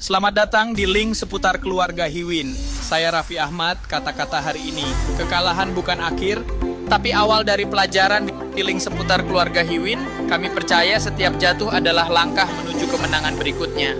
Selamat datang di link seputar keluarga Hiwin. Saya Raffi Ahmad, kata-kata hari ini. Kekalahan bukan akhir, tapi awal dari pelajaran di link seputar keluarga Hiwin. Kami percaya setiap jatuh adalah langkah menuju kemenangan berikutnya.